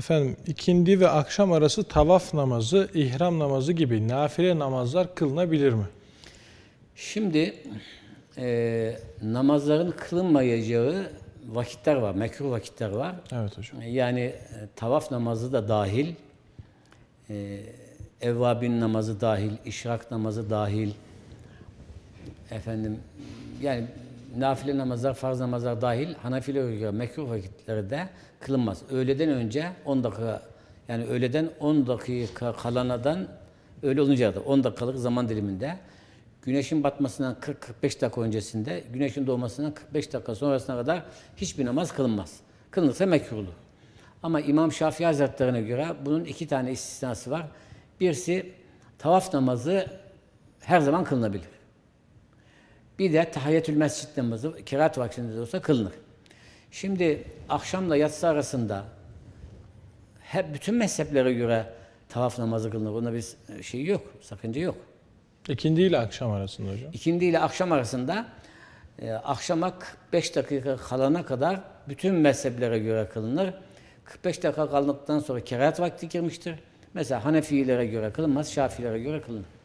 Efendim ikindi ve akşam arası tavaf namazı, ihram namazı gibi nafile namazlar kılınabilir mi? Şimdi e, namazların kılınmayacağı vakitler var, mekruh vakitler var. Evet hocam. Yani e, tavaf namazı da dahil, e, evvabin namazı dahil, işrak namazı dahil, efendim yani nafile namazlar, farz namazlar dahil Hanefilere göre mekruh vakitleri de kılınmaz. Öğleden önce 10 dakika yani öğleden 10 dakika kalanadan öğle olunca da 10 dakikalık zaman diliminde güneşin batmasından 40-45 dakika öncesinde güneşin doğmasından 45 dakika sonrasına kadar hiçbir namaz kılınmaz. Kılınırsa mekruh olur. Ama İmam Şafii Hazretleri'ne göre bunun iki tane istisnası var. Birisi tavaf namazı her zaman kılınabilir. Bir de tahiyyetül mescid namazı kiraat vaktinde de olsa kılınır. Şimdi akşamla yatsı arasında hep bütün mezheplere göre tavaf namazı kılınır. Onda bir şey yok, sakınca yok. İkindi ile akşam arasında hocam. İkindi ile akşam arasında e, akşama 45 dakika kalana kadar bütün mezheplere göre kılınır. 45 dakika kaldıktan sonra kerahat vakti girmiştir. Mesela Hanefilere göre kılınmaz, Şafilere göre kılınır.